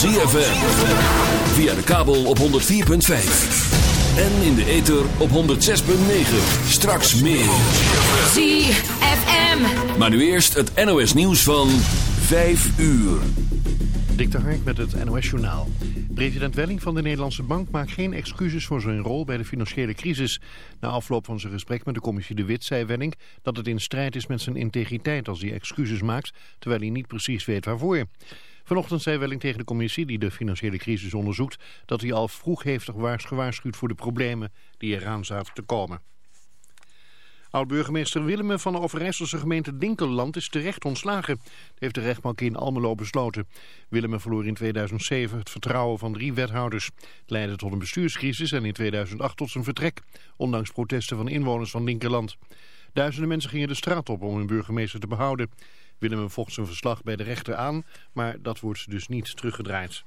ZFM. Via de kabel op 104.5. En in de ether op 106.9. Straks meer. ZFM. Maar nu eerst het NOS nieuws van 5 uur. Dik de Hark met het NOS Journaal. President Welling van de Nederlandse Bank maakt geen excuses voor zijn rol bij de financiële crisis. Na afloop van zijn gesprek met de commissie De Wit zei Welling dat het in strijd is met zijn integriteit als hij excuses maakt, terwijl hij niet precies weet waarvoor. Vanochtend zei Welling tegen de commissie die de financiële crisis onderzoekt dat hij al vroeg heeft gewaarschuwd voor de problemen die eraan zaten te komen. Oud-burgemeester Willemen van de Overijsselse gemeente Dinkeland is terecht ontslagen. Dat heeft de rechtbank in Almelo besloten. Willemen verloor in 2007 het vertrouwen van drie wethouders. Leidde tot een bestuurscrisis en in 2008 tot zijn vertrek. Ondanks protesten van inwoners van Dinkeland. Duizenden mensen gingen de straat op om hun burgemeester te behouden. Willemen vocht zijn verslag bij de rechter aan, maar dat wordt dus niet teruggedraaid.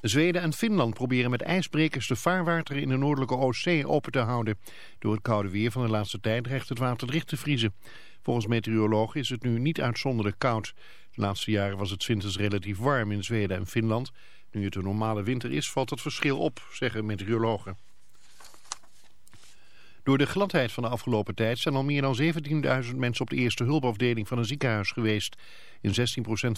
Zweden en Finland proberen met ijsbrekers de vaarwateren in de noordelijke Oostzee open te houden. Door het koude weer van de laatste tijd dreigt het water dicht te vriezen. Volgens meteorologen is het nu niet uitzonderlijk koud. De laatste jaren was het winters relatief warm in Zweden en Finland. Nu het een normale winter is, valt het verschil op, zeggen meteorologen. Door de gladheid van de afgelopen tijd zijn al meer dan 17.000 mensen op de eerste hulpafdeling van een ziekenhuis geweest. In 16%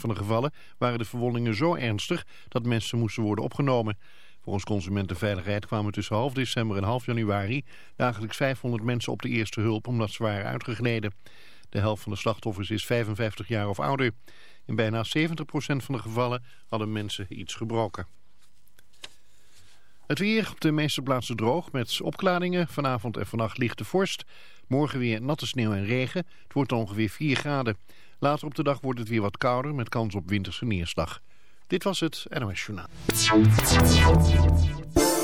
van de gevallen waren de verwondingen zo ernstig dat mensen moesten worden opgenomen. Volgens Consumentenveiligheid kwamen tussen half december en half januari dagelijks 500 mensen op de eerste hulp omdat ze waren uitgegleden. De helft van de slachtoffers is 55 jaar of ouder. In bijna 70% van de gevallen hadden mensen iets gebroken. Het weer op de meeste plaatsen droog met opklaringen. Vanavond en vannacht lichte vorst. Morgen weer natte sneeuw en regen. Het wordt ongeveer 4 graden. Later op de dag wordt het weer wat kouder met kans op winterse neerslag. Dit was het NOS Journaal.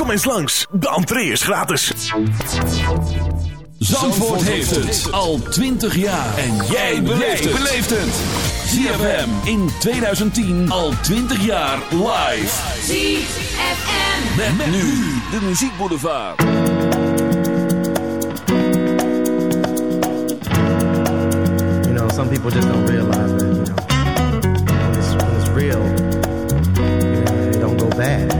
Kom eens langs, de entree is gratis. Zandvoort heeft het al 20 jaar. En jij beleeft het. ZFM in 2010 al 20 jaar live. ZFM. Met, met nu de muziekboulevard. You know, some people just don't realize that, you know, when it's, when it's real, you know, it don't go bad.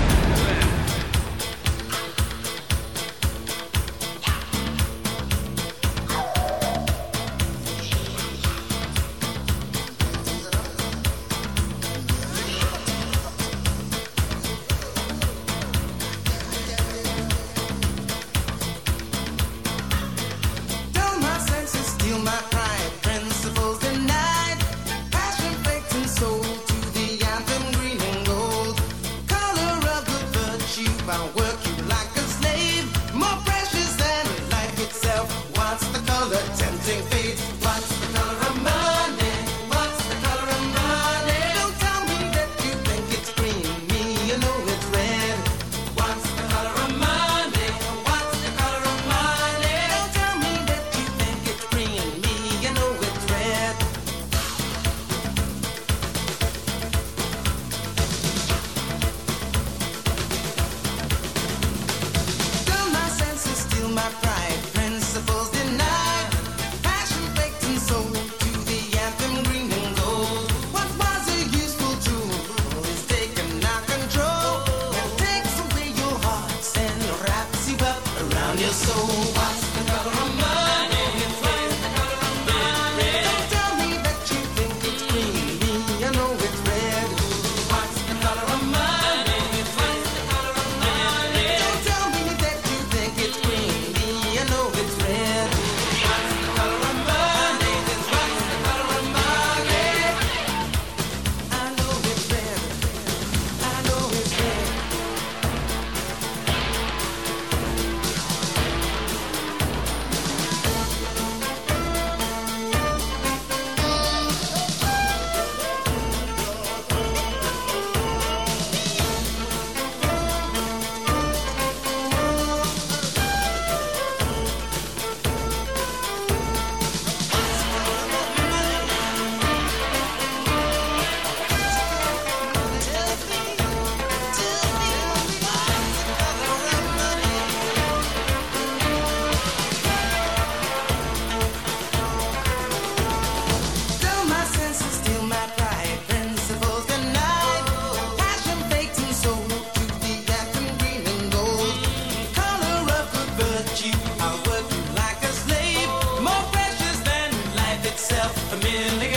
really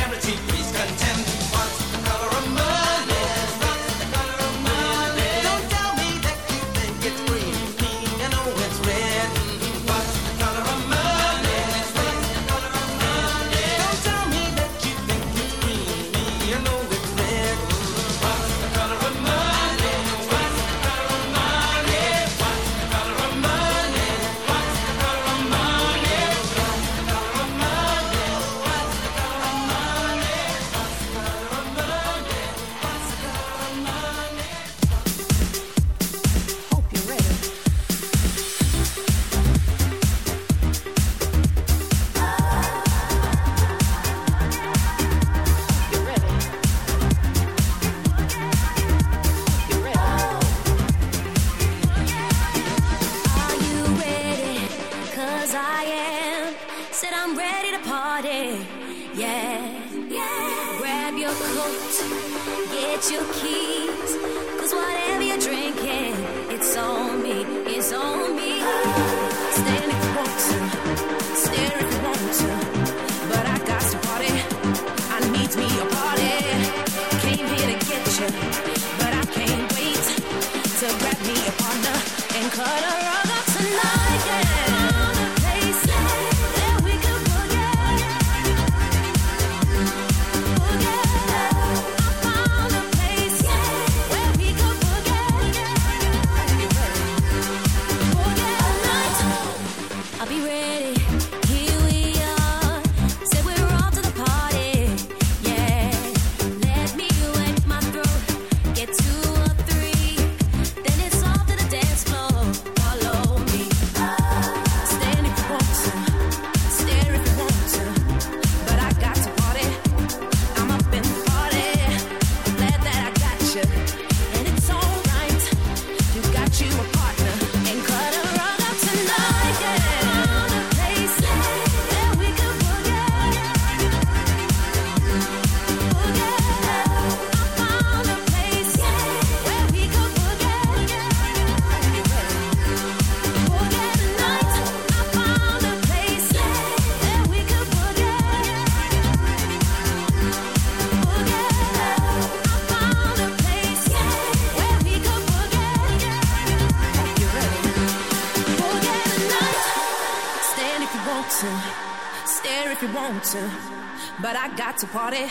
I got to party.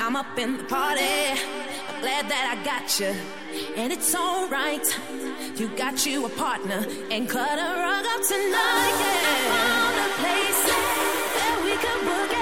I'm up in the party. I'm glad that I got you. And it's alright. You got you a partner. And cut a rug up tonight. Yeah. I found a place that we can book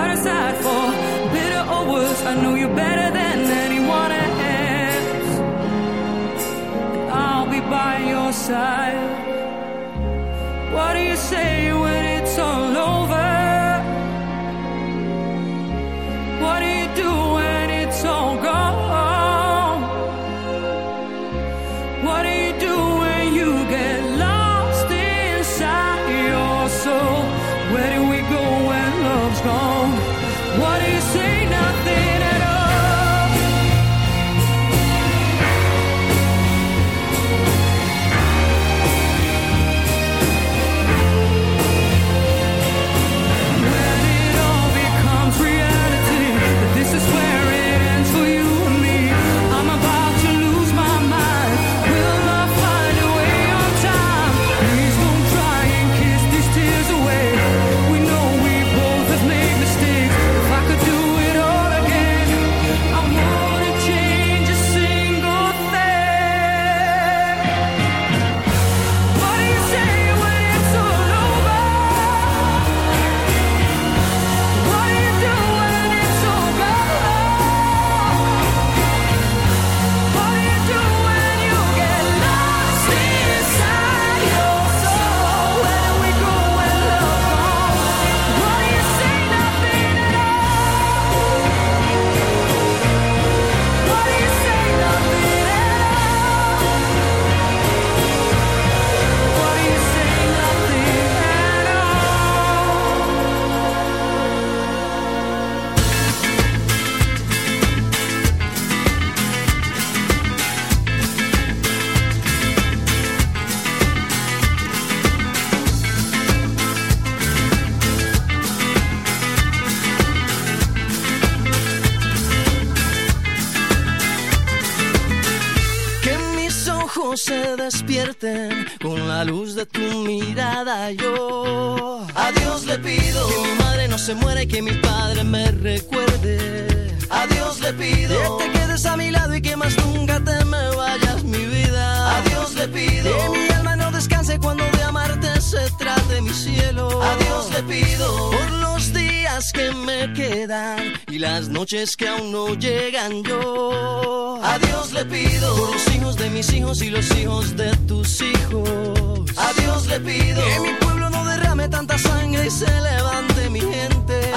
The other side for bitter or worse. I know you better than anyone else. And I'll be by your side. Se muera y que mi padre me recuerde. A Dios le pido que te quedes a mi lado y que más nunca te me vayas, mi vida. A Dios le pido que mi alma no descanse cuando de amarte se trate mi cielo. A Dios le pido por los días que me quedan y las noches que aún no llegan yo. A Dios le pido por los hijos de mis hijos y los hijos de tus hijos. A Dios le pido que mi pueblo no derrame tanta sangre y se levante mi gente.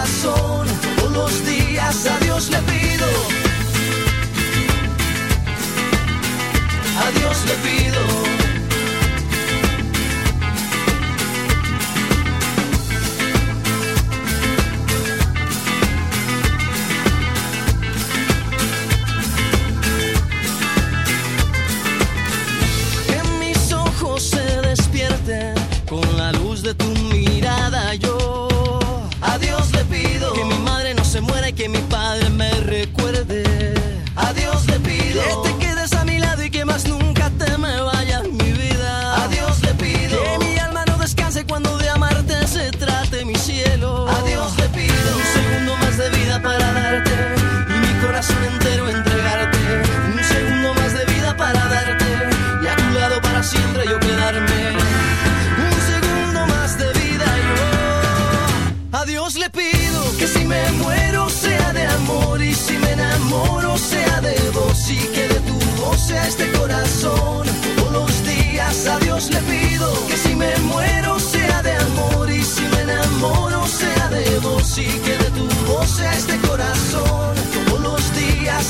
Corazón. Todos los días a Dios le pido. A Dios le pido.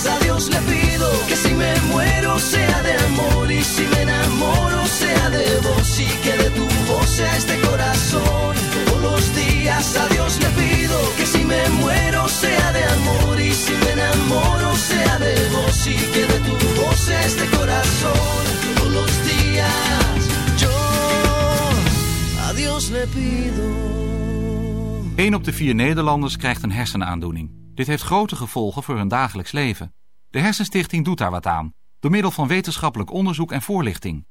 A Dios le pido que si me muero sea de amor y si me enamoro sea de vos y que de tu voz este corazón. Todos días a Dios le pido que si me muero sea de amor y si me enamoro sea de vos y que de tu voz este corazón todos días yo a Dios le pido. 1 op de vier Nederlanders krijgt een hersenaandoening. Dit heeft grote gevolgen voor hun dagelijks leven. De Hersenstichting doet daar wat aan, door middel van wetenschappelijk onderzoek en voorlichting.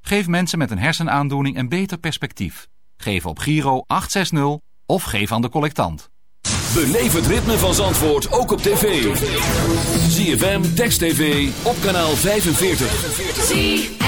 Geef mensen met een hersenaandoening een beter perspectief. Geef op Giro 860 of geef aan de collectant. Beleef het ritme van Zandvoort ook op tv. ZFM, Text TV, op kanaal 45.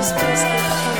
was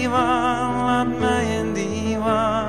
divan, laat mij een divan.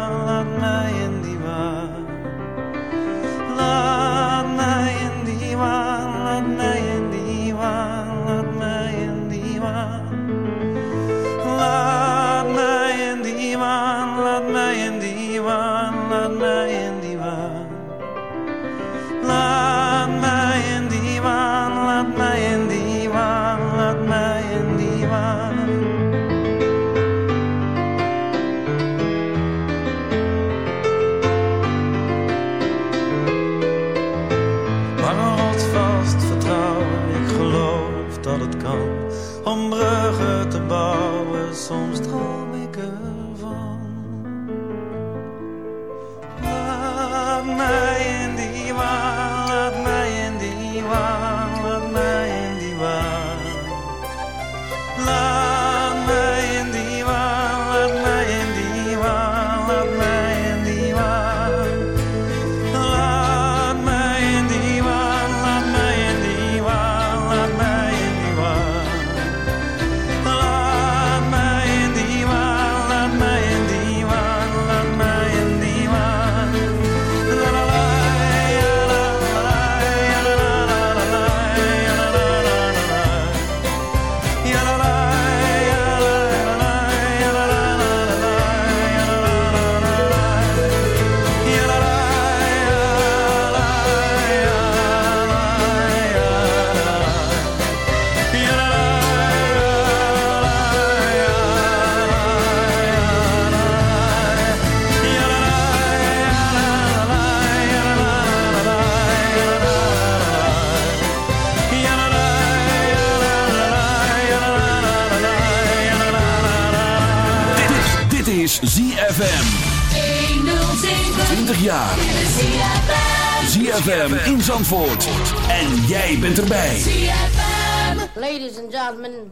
ZFM in Zandvoort. En jij bent erbij. ZFM. Ladies and gentlemen,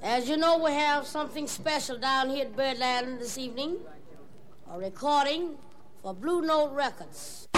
as you know we have something special down here at Birdland this evening. A recording for Blue Note Records.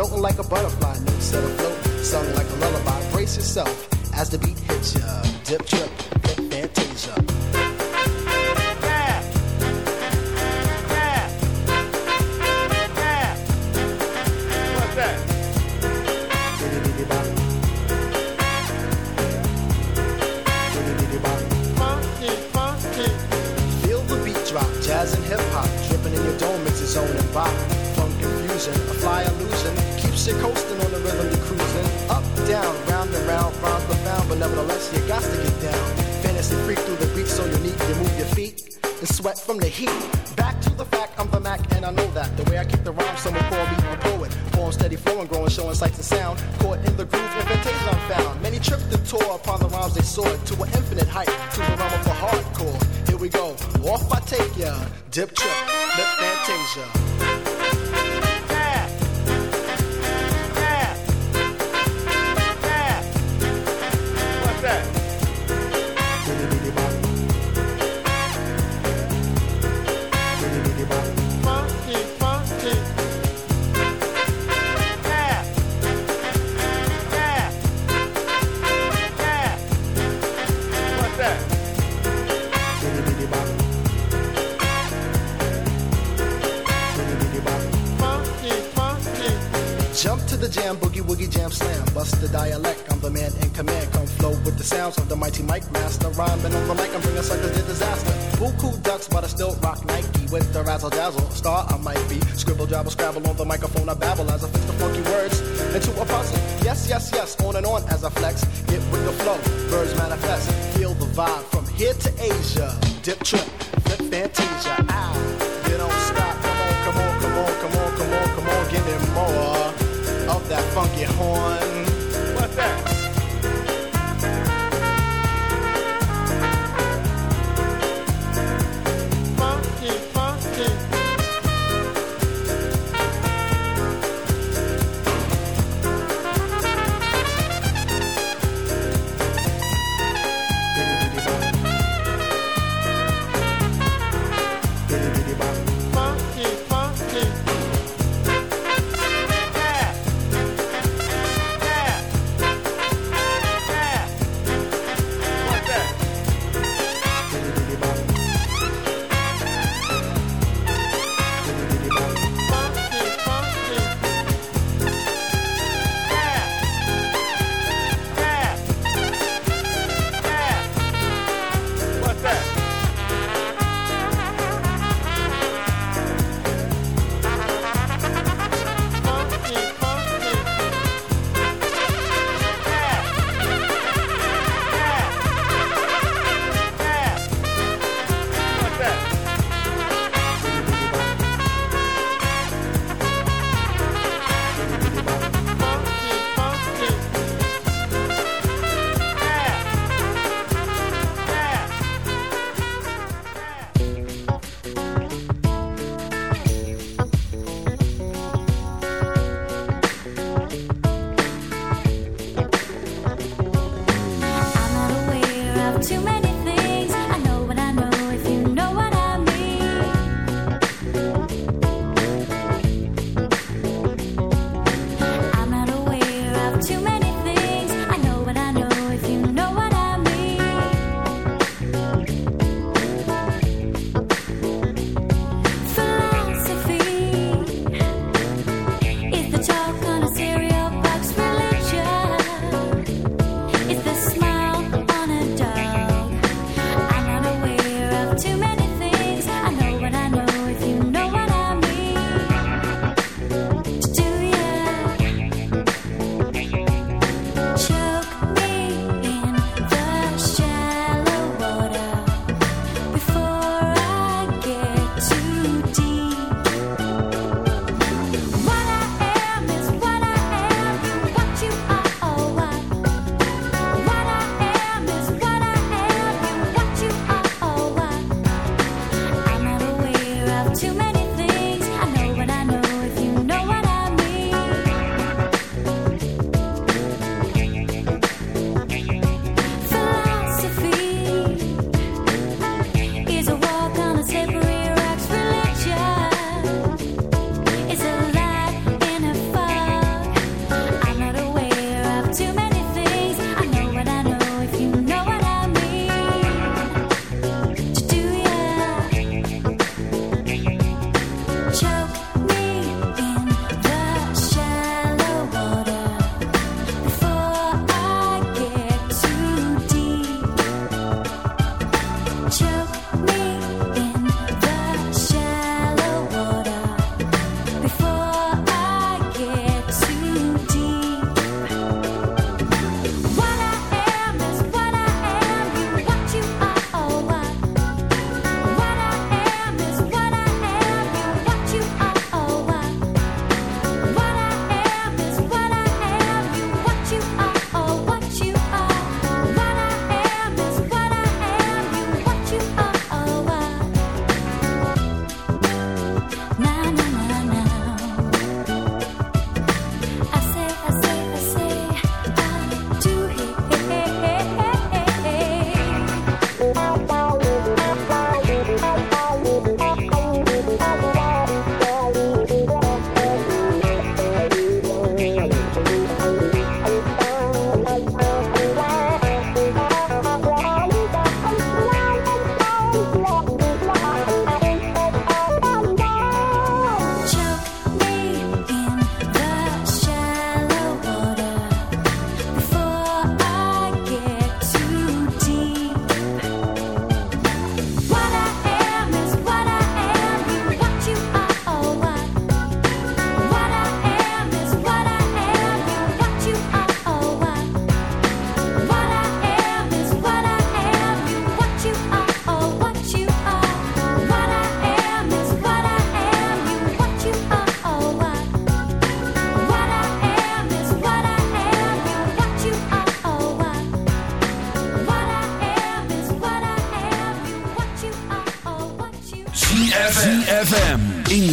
Floating like a butterfly, notes set afloat, sung like a lullaby. Brace yourself as the beat hits ya. Dip, trip, flip, fantasia. Feel the beat drop, jazz and hip hop, dripping in your dome, and. Illusion, coasting on the rhythm you're cruising. Up, down, round and round, rhymes profound, but nevertheless you got to get down. Fantasy freak through the beat so unique, you move your feet and sweat from the heat. Back to the fact, I'm the Mac and I know that. The way I kick the rhyme, someone call me a poet. Form steady flowing, growing, showing sights and sound. Caught in the groove, invitation I'm found. Many tripped and tore upon the rhymes they soared to an infinite height, to the realm of the hardcore. Here we go, off I take ya. Dip trip, lip fantasia. Scrabble on the microphone. I babble as I fix the funky words into a puzzle. Yes, yes, yes, on and on as I flex. Get with the flow, birds manifest. Feel the vibe from here to Asia. Dip trip, flip fantasia. Ah,